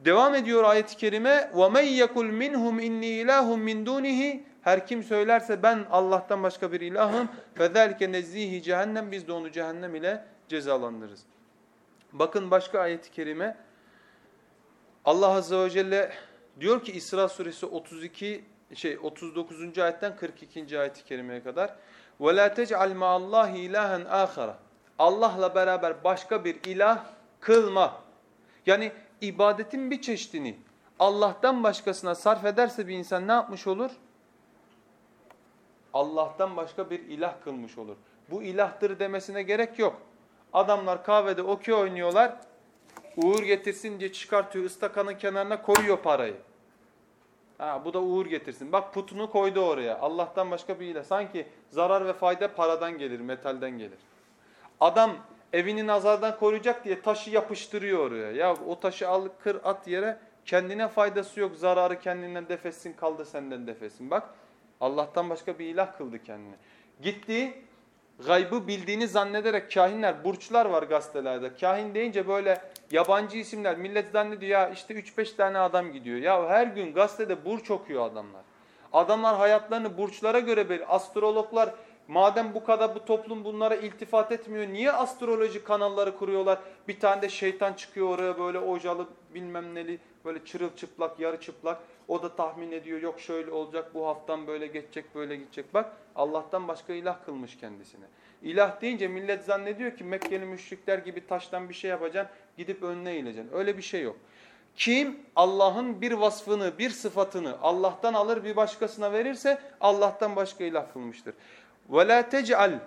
Devam ediyor ayet-i kerime. وَمَنْ يَكُلْ مِنْهُمْ اِنِّي اِلَٰهُمْ مِنْ دُونِهِ Her kim söylerse ben Allah'tan başka bir ilahım. فَذَلْكَ نَزِّيهِ cehennem Biz de onu cehennem ile cezalandırırız. Bakın başka ayet-i kerime. Allah Azze ve Celle Diyor ki İsra suresi 32 şey 39. ayetten 42. ayet-i kerimeye kadar. Ve la tec'al ma'allahi ilahen ahara. Allah'la beraber başka bir ilah kılma. Yani ibadetin bir çeşidini Allah'tan başkasına sarf ederse bir insan ne yapmış olur? Allah'tan başka bir ilah kılmış olur. Bu ilahtır demesine gerek yok. Adamlar kahvede okey oynuyorlar. Uğur getirsin diye çıkartıyor ıstakanın kenarına koyuyor parayı. Ha, bu da uğur getirsin. Bak putunu koydu oraya. Allah'tan başka bir ilah. Sanki zarar ve fayda paradan gelir, metalden gelir. Adam evini nazardan koruyacak diye taşı yapıştırıyor oraya. Ya o taşı al kır at yere kendine faydası yok. Zararı kendinden defetsin kaldı senden defetsin. Bak Allah'tan başka bir ilah kıldı kendine. Gitti gaybı bildiğini zannederek kahinler, burçlar var gazetelerde. Kahin deyince böyle yabancı isimler millet zannediyor ya işte 3-5 tane adam gidiyor. Ya her gün gazetede burç okuyor adamlar. Adamlar hayatlarını burçlara göre belirliyor. Astrologlar madem bu kadar bu toplum bunlara iltifat etmiyor niye astroloji kanalları kuruyorlar? Bir tane de şeytan çıkıyor oraya böyle ocalı bilmem neli böyle çırılçıplak yarı çıplak. O da tahmin ediyor yok şöyle olacak bu haftan böyle geçecek böyle gidecek. Bak Allah'tan başka ilah kılmış kendisine. İlah deyince millet zannediyor ki Mekkeli müşrikler gibi taştan bir şey yapacaksın gidip önüne eğileceksin. Öyle bir şey yok. Kim Allah'ın bir vasfını, bir sıfatını Allah'tan alır bir başkasına verirse Allah'tan başka ilah kılmıştır. وَلَا تَجْعَلْ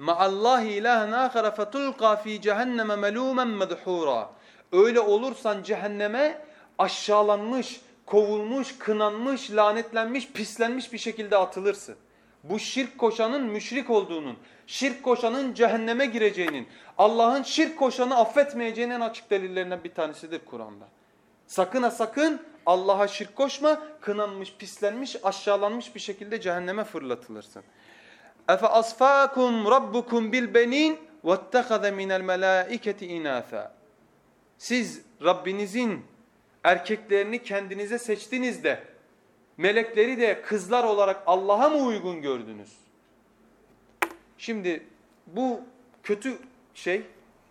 مَعَ اللّٰهِ اِلَٰهًا آخَرَ فَتُلْقَى ف۪ي جَهَنَّمَ مَلُومًا مَدْحُورًا Öyle olursan cehenneme aşağılanmış, kovulmuş, kınanmış, lanetlenmiş, pislenmiş bir şekilde atılırsın. Bu şirk koşanın müşrik olduğunun, şirk koşanın cehenneme gireceğinin, Allah'ın şirk koşanı affetmeyeceğinin açık delillerinden bir tanesidir Kur'an'da. Sakın ha sakın Allah'a şirk koşma, kınanmış, pislenmiş, aşağılanmış bir şekilde cehenneme fırlatılırsın. Efe asfakum rabbukum bil benin vettehada minel melaiketi inatha. Siz Rabbinizin erkeklerini kendinize seçtiniz de melekleri de kızlar olarak Allah'a mı uygun gördünüz? Şimdi bu kötü şey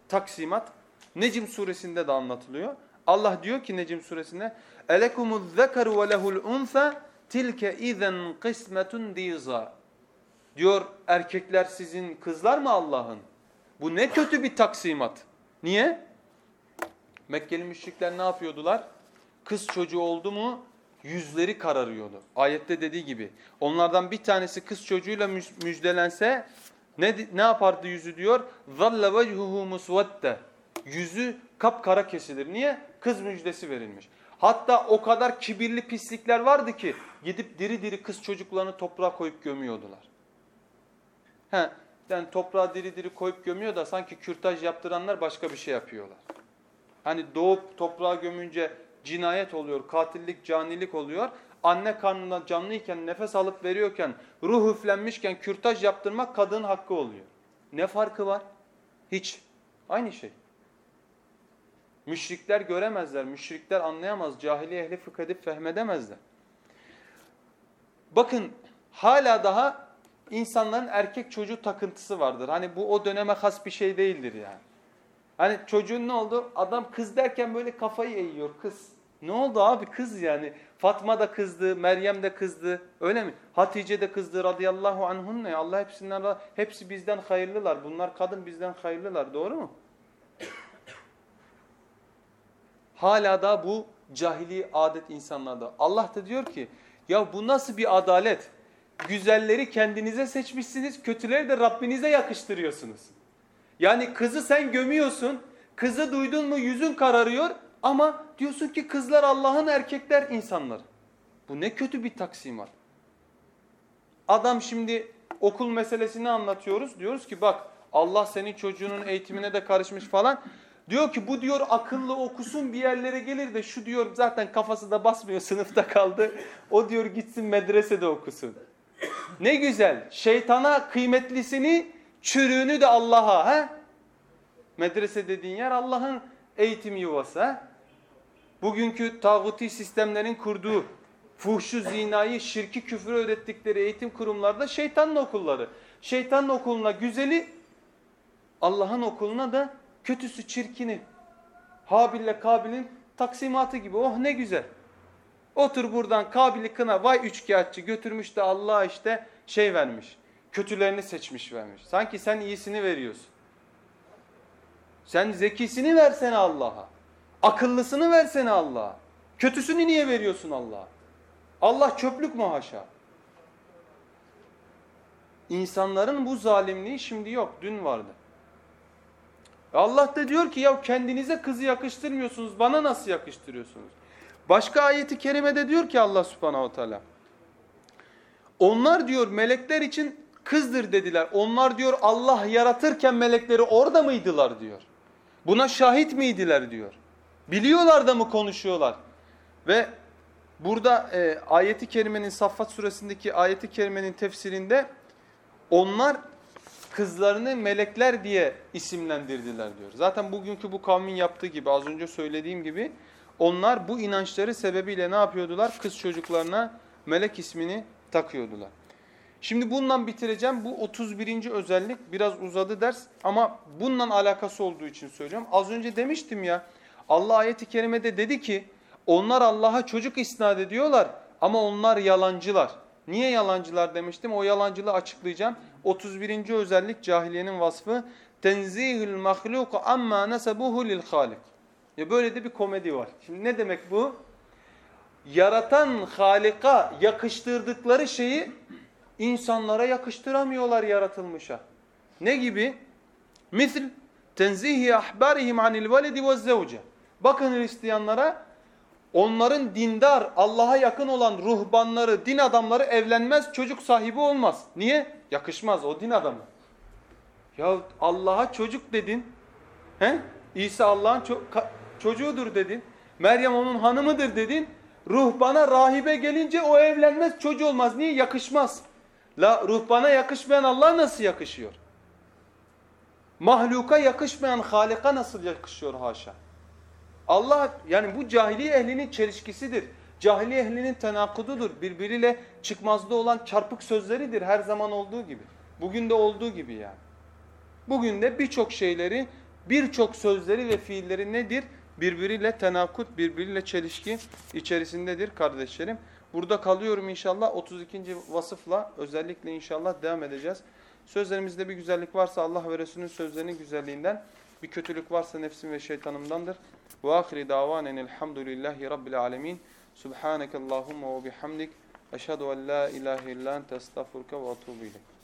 taksimat Necim suresinde de anlatılıyor. Allah diyor ki Necim suresinde Elekumuz zekaru ve lehul unsa tilke izen kısmetun diza. Diyor erkekler sizin kızlar mı Allah'ın? Bu ne kötü bir taksimat. Niye? Mekkeli müşrikler ne yapıyordular? kız çocuğu oldu mu yüzleri kararıyordu. Ayette dediği gibi. Onlardan bir tanesi kız çocuğuyla müjdelense ne ne yapardı yüzü diyor? Zalla vechuhu musvatte. Yüzü kapkara kesilir. Niye? Kız müjdesi verilmiş. Hatta o kadar kibirli pislikler vardı ki gidip diri diri kız çocuklarını toprağa koyup gömüyordular. He, yani toprağa diri diri koyup gömüyor da sanki kürtaj yaptıranlar başka bir şey yapıyorlar. Hani doğup toprağa gömünce cinayet oluyor, katillik, canilik oluyor. Anne karnında canlıyken, nefes alıp veriyorken, ruh üflenmişken kürtaj yaptırmak kadının hakkı oluyor. Ne farkı var? Hiç. Aynı şey. Müşrikler göremezler, müşrikler anlayamaz, cahiliye ehli fıkh fehmedemezler. Bakın hala daha insanların erkek çocuğu takıntısı vardır. Hani bu o döneme has bir şey değildir yani. Hani çocuğun ne oldu? Adam kız derken böyle kafayı eğiyor kız. Ne oldu abi kız yani? Fatma da kızdı, Meryem de kızdı. Öyle mi? Hatice de kızdı radıyallahu anhunne. Allah hepsinden hepsi bizden hayırlılar. Bunlar kadın bizden hayırlılar. Doğru mu? Hala da bu cahili adet insanlarda. Allah da diyor ki ya bu nasıl bir adalet? Güzelleri kendinize seçmişsiniz, kötüleri de Rabbinize yakıştırıyorsunuz. Yani kızı sen gömüyorsun, kızı duydun mu yüzün kararıyor ama diyorsun ki kızlar Allah'ın erkekler insanları. Bu ne kötü bir taksimat. Adam şimdi okul meselesini anlatıyoruz. Diyoruz ki bak Allah senin çocuğunun eğitimine de karışmış falan. Diyor ki bu diyor akıllı okusun bir yerlere gelir de şu diyor zaten kafası da basmıyor sınıfta kaldı. O diyor gitsin medresede okusun. Ne güzel şeytana kıymetlisini çürüğünü de Allah'a. He? Medrese dediğin yer Allah'ın eğitim yuvası. He? Bugünkü tağuti sistemlerin kurduğu fuhşu, zinayı, şirki, küfrü öğrettikleri eğitim kurumlarda şeytanın okulları. Şeytanın okuluna güzeli, Allah'ın okuluna da kötüsü, çirkini. Habil'le Kabil'in taksimatı gibi. Oh ne güzel. Otur buradan Kabil'i kına vay üçkağıtçı götürmüş de Allah işte şey vermiş. Kötülerini seçmiş vermiş. Sanki sen iyisini veriyorsun. Sen zekisini versene Allah'a. Akıllısını versene Allah'a. Kötüsünü niye veriyorsun Allah'a? Allah çöplük mü haşa? İnsanların bu zalimliği şimdi yok. Dün vardı. Allah da diyor ki ya kendinize kızı yakıştırmıyorsunuz. Bana nasıl yakıştırıyorsunuz? Başka ayeti kerimede diyor ki Allah subhanahu teala. Onlar diyor melekler için kızdır dediler. Onlar diyor Allah yaratırken melekleri orada mıydılar diyor. Buna şahit miydiler diyor. Biliyorlar da mı konuşuyorlar? Ve burada e, ayeti kerimenin Saffat suresindeki ayeti kerimenin tefsirinde onlar kızlarını melekler diye isimlendirdiler diyor. Zaten bugünkü bu kavmin yaptığı gibi az önce söylediğim gibi onlar bu inançları sebebiyle ne yapıyordular? Kız çocuklarına melek ismini takıyordular. Şimdi bundan bitireceğim. Bu 31. özellik biraz uzadı ders ama bununla alakası olduğu için söylüyorum. Az önce demiştim ya Allah ayeti kerimede dedi ki onlar Allah'a çocuk isnat ediyorlar ama onlar yalancılar. Niye yalancılar demiştim? O yalancılığı açıklayacağım. 31. özellik cahiliyenin vasfı tenzihül mahluk amma nesebuhu lil halik. Ya böyle de bir komedi var. Şimdi ne demek bu? Yaratan Halik'a yakıştırdıkları şeyi insanlara yakıştıramıyorlar yaratılmışa. Ne gibi? Misl tenzihi ahbarihim anil velidi ve zevce. Bakın Hristiyanlara onların dindar, Allah'a yakın olan ruhbanları, din adamları evlenmez, çocuk sahibi olmaz. Niye? Yakışmaz o din adamı. Ya Allah'a çocuk dedin. He? İsa Allah'ın ço çocuğudur dedin. Meryem onun hanımıdır dedin. Ruhbana, rahibe gelince o evlenmez, çocuğu olmaz. Niye? Yakışmaz. La ruhbana yakışmayan Allah nasıl yakışıyor? Mahluka yakışmayan Halika nasıl yakışıyor haşa? Allah yani bu cahiliye ehlinin çelişkisidir. Cahiliye ehlinin tenakududur. Birbiriyle çıkmazda olan çarpık sözleridir her zaman olduğu gibi. Bugün de olduğu gibi yani. Bugün de birçok şeyleri, birçok sözleri ve fiilleri nedir? Birbiriyle tenakut, birbiriyle çelişki içerisindedir kardeşlerim. Burada kalıyorum inşallah 32. vasıfla özellikle inşallah devam edeceğiz. Sözlerimizde bir güzellik varsa Allah ve Resulünün sözlerinin güzelliğinden, bir kötülük varsa nefsim ve şeytanımdandır. Ve ahiri davanen elhamdülillahi rabbil alemin. Subhaneke Allahumma ve bihamdik. Eşhedü en la ilahe illa ente estağfurke ve etûbü ileyk.